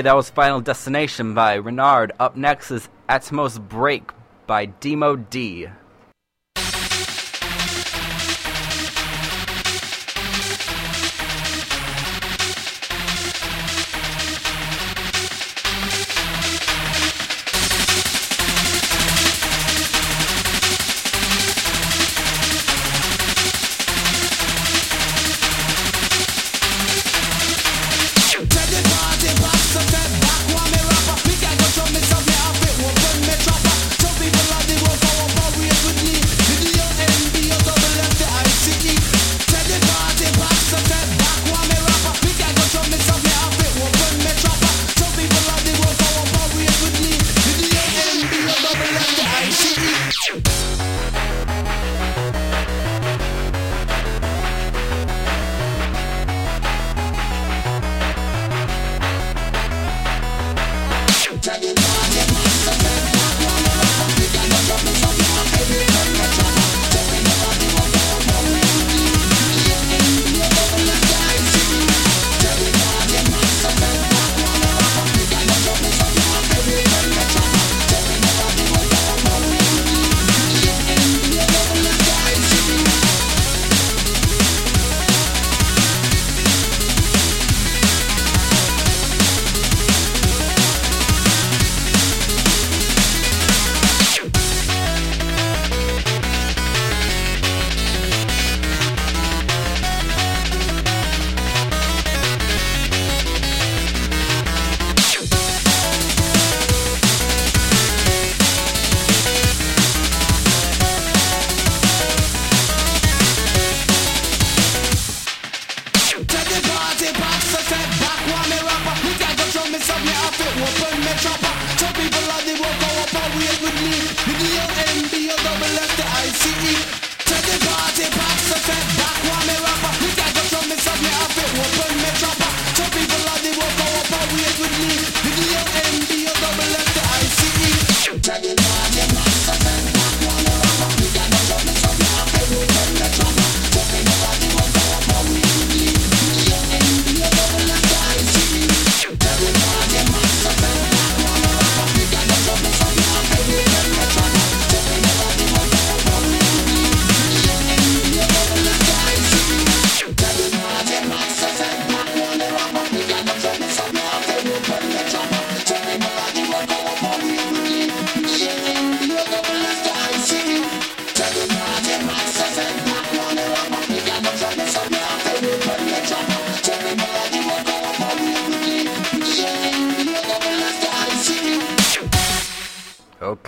Okay, that was Final Destination by Renard. Up next is Atmos Break by Demo D.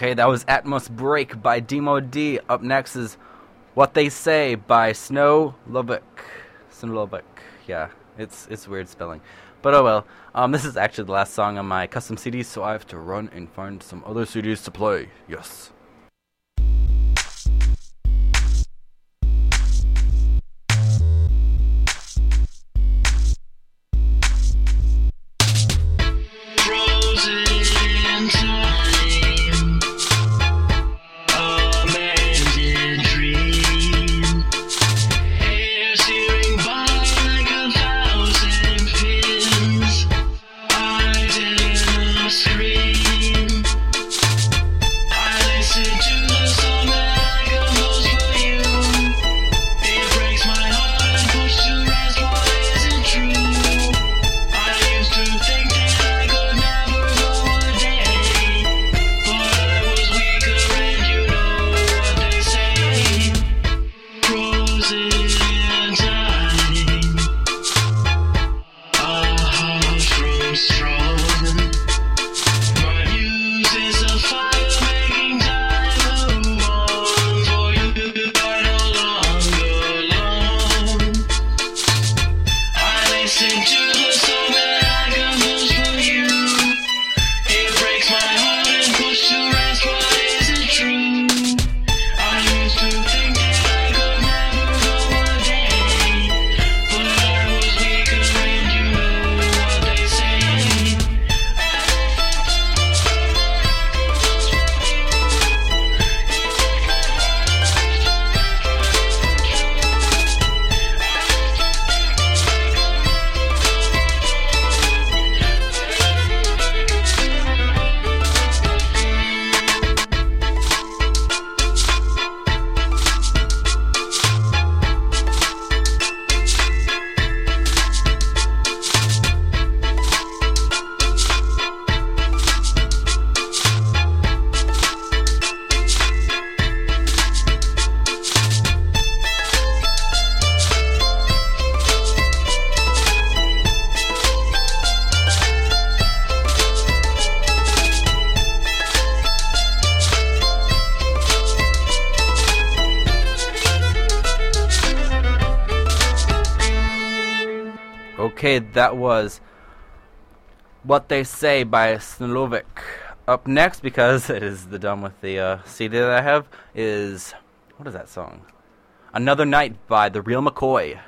Okay, that was Atmos Break by Demo D. Up next is What They Say by Snow Lubbock. Snow Lubbock. Yeah, it's it's weird spelling. But oh well. Um, this is actually the last song on my custom CD, so I have to run and find some other CDs to play. Yes. Okay, that was What They Say by Snulovic. Up next, because it is the done with the uh, CD that I have, is what is that song? Another Night by The Real McCoy.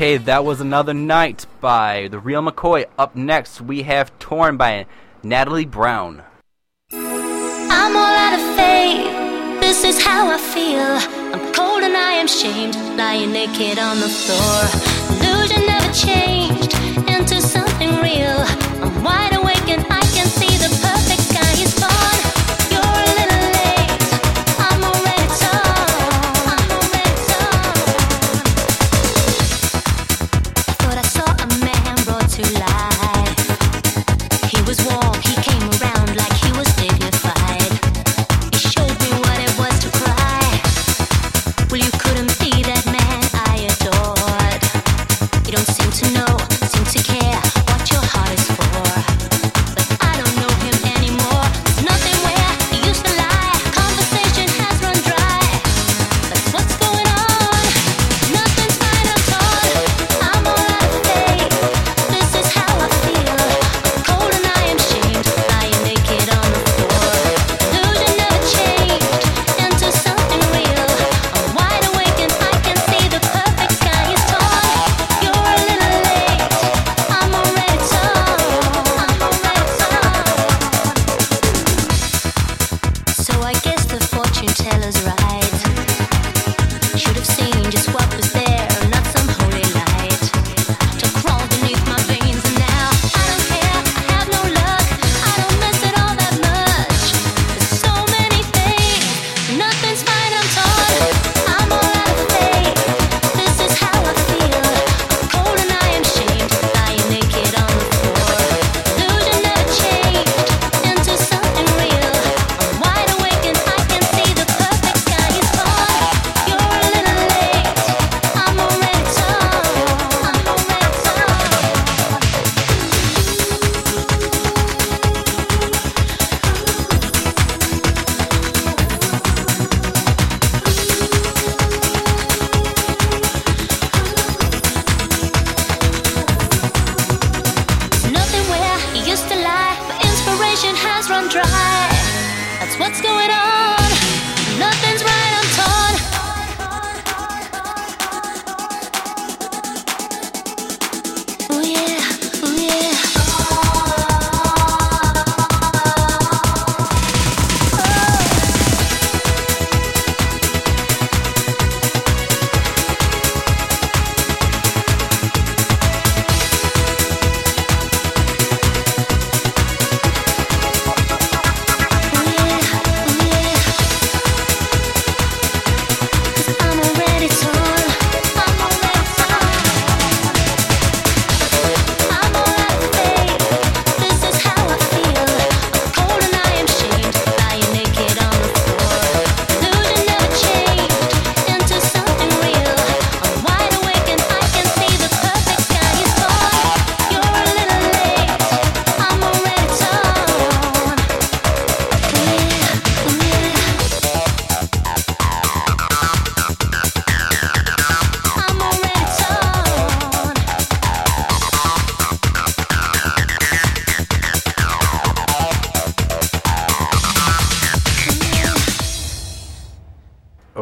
Okay, that was another night by The Real McCoy. Up next, we have Torn by Natalie Brown. I'm all out of faith. This is how I feel. I'm cold and I am shamed, lying naked on the floor. Illusion never changed into something real. I'm wide awake and I can see the to you seem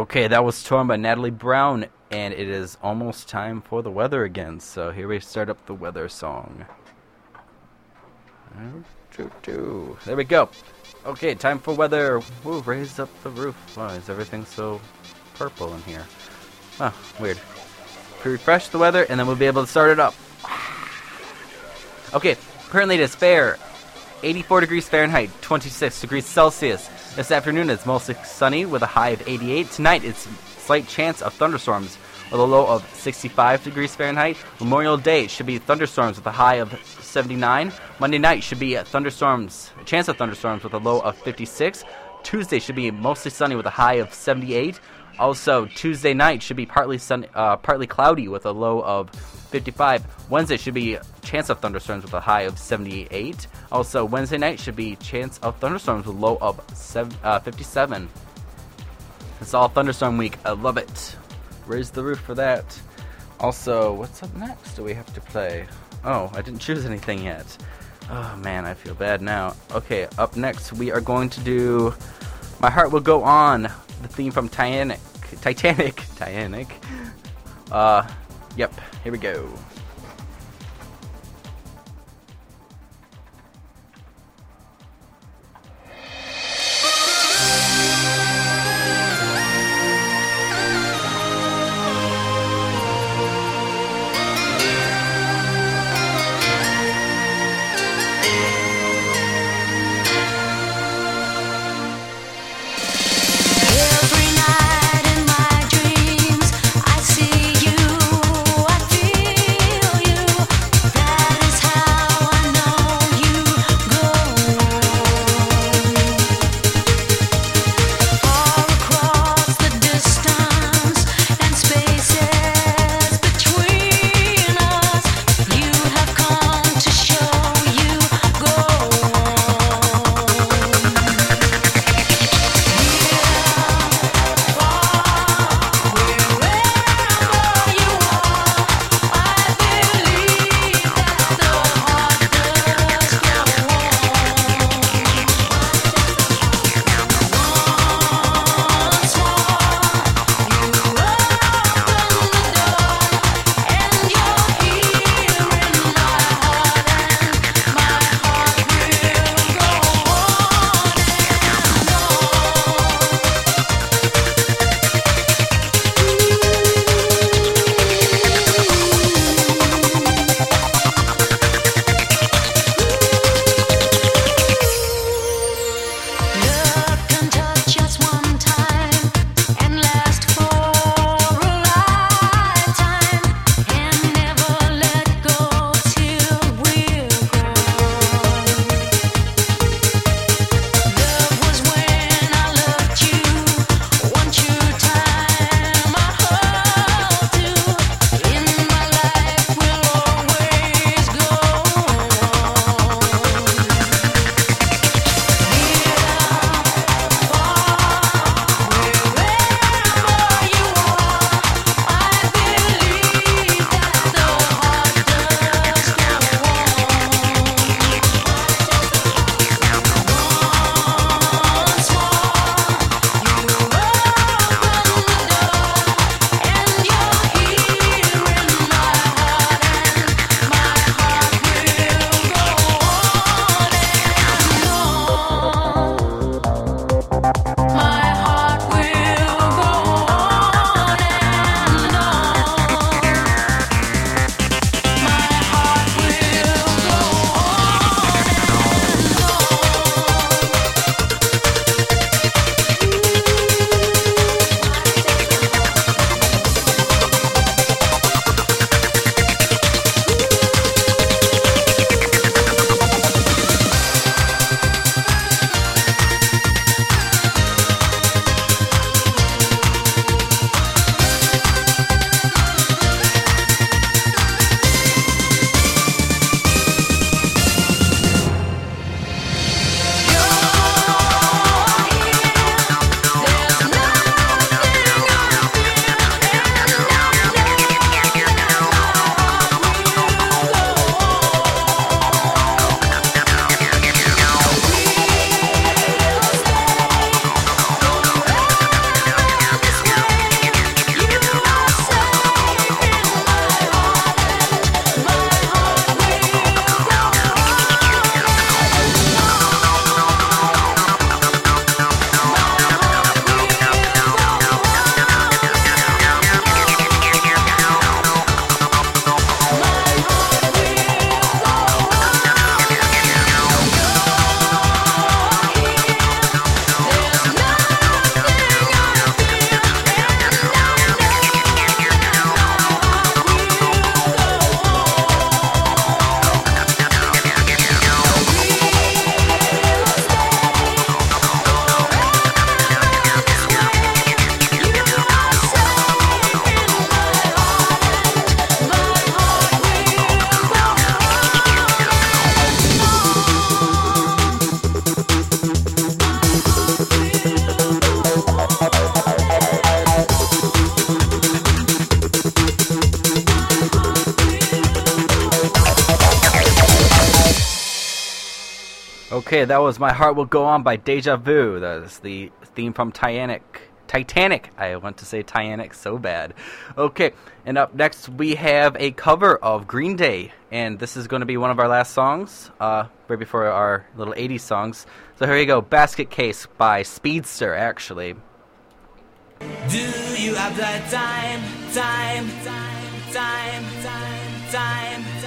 Okay, that was torn by Natalie Brown, and it is almost time for the weather again. So here we start up the weather song. Oh, there we go. Okay, time for weather. Woo, raise up the roof. Why is everything so purple in here? Oh, weird. Refresh the weather, and then we'll be able to start it up. Okay, currently it is fair. 84 degrees Fahrenheit, 26 degrees Celsius. This afternoon it's mostly sunny with a high of 88. Tonight it's slight chance of thunderstorms with a low of 65 degrees Fahrenheit. Memorial Day should be thunderstorms with a high of 79. Monday night should be thunderstorms, a chance of thunderstorms with a low of 56. Tuesday should be mostly sunny with a high of 78. Also, Tuesday night should be partly sun, uh, partly cloudy with a low of 55. Wednesday should be chance of thunderstorms with a high of 78. Also, Wednesday night should be chance of thunderstorms with a low of seven, uh, 57. It's all thunderstorm week. I love it. Raise the roof for that. Also, what's up next? Do we have to play? Oh, I didn't choose anything yet. Oh man, I feel bad now. Okay, up next we are going to do My Heart Will Go On, the theme from Titanic. Titanic. Titanic. Uh, yep, here we go. Okay, that was My Heart Will Go On by Deja Vu. That is the theme from Titanic. Titanic. I want to say Titanic so bad. Okay, and up next we have a cover of Green Day, and this is going to be one of our last songs, uh, right before our little 80s songs. So here you go, Basket Case by Speedster, actually. Do you have that time, time, time, time, time, time, time,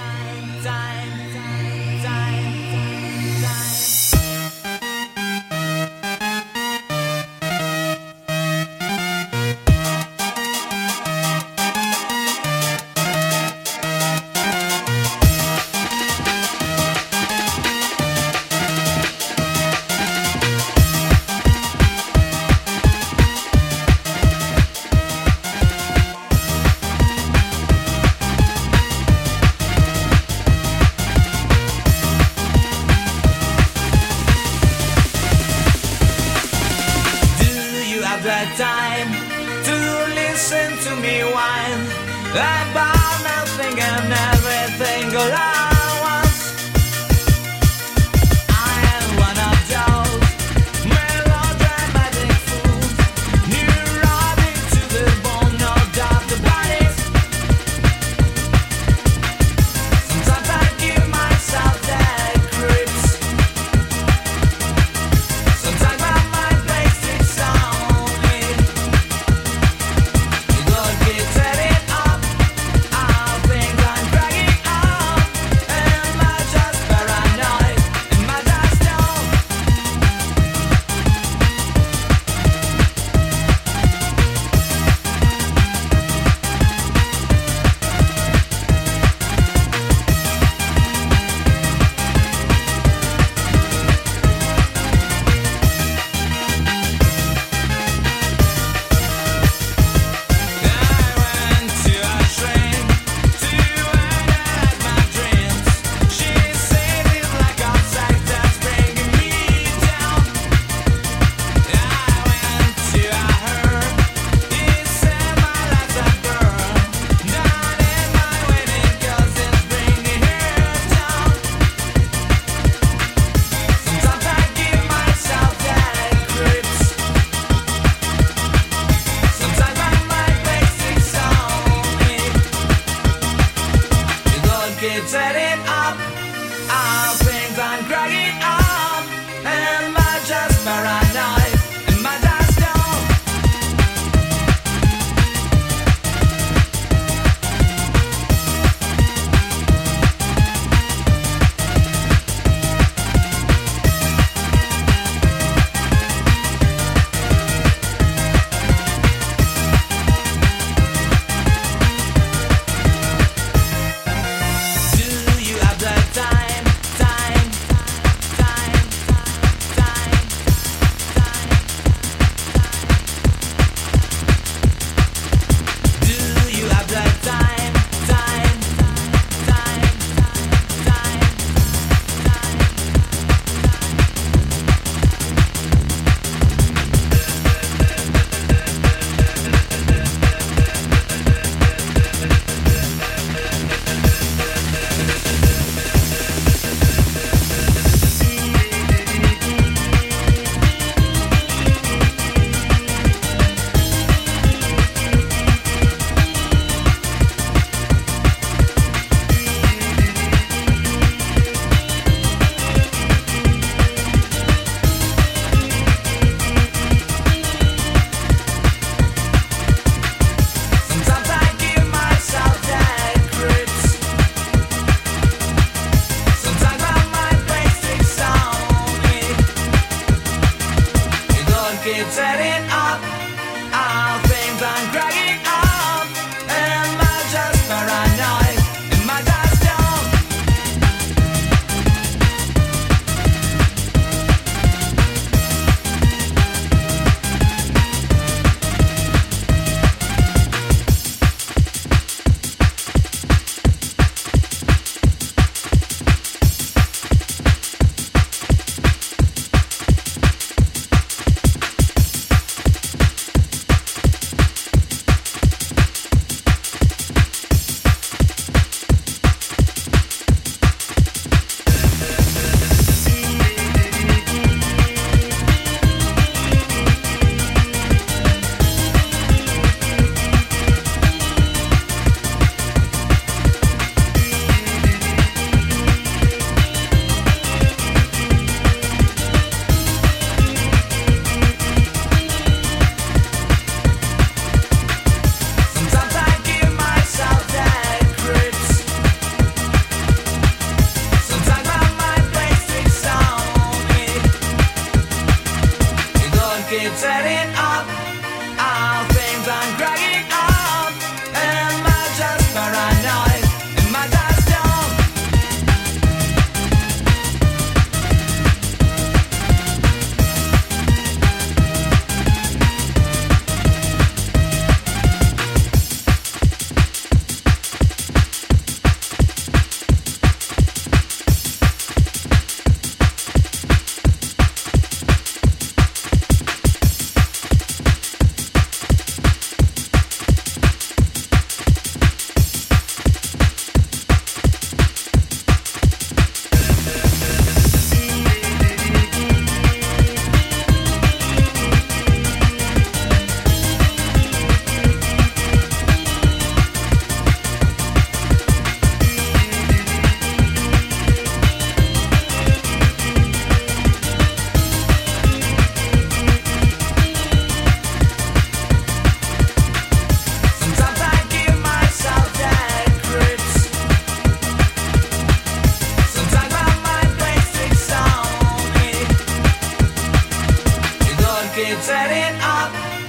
kids set it up.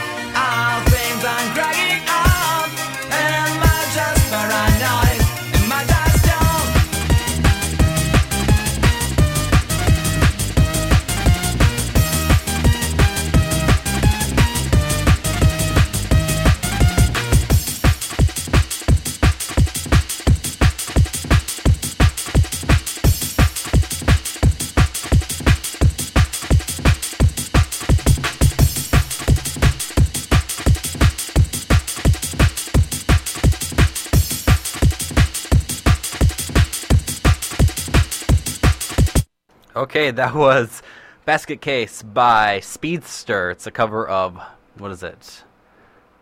Okay, that was Basket Case by Speedster. It's a cover of what is it?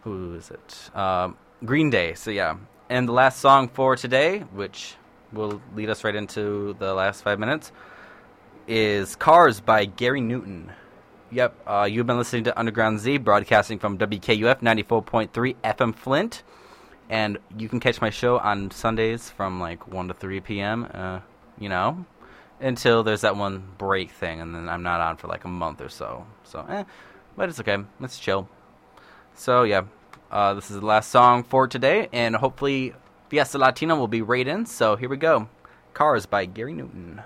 Who is it? Um, Green Day. So yeah, and the last song for today, which will lead us right into the last five minutes, is "Cars" by Gary Newton. Yep, uh, you've been listening to Underground Z, broadcasting from WKUF 94.3 FM Flint. And you can catch my show on Sundays from like 1 to 3 p.m., uh, you know, until there's that one break thing, and then I'm not on for like a month or so. So, eh, but it's okay. Let's chill. So yeah, uh, this is the last song for today, and hopefully Fiesta Latina will be right in. So here we go. Cars by Gary Newton.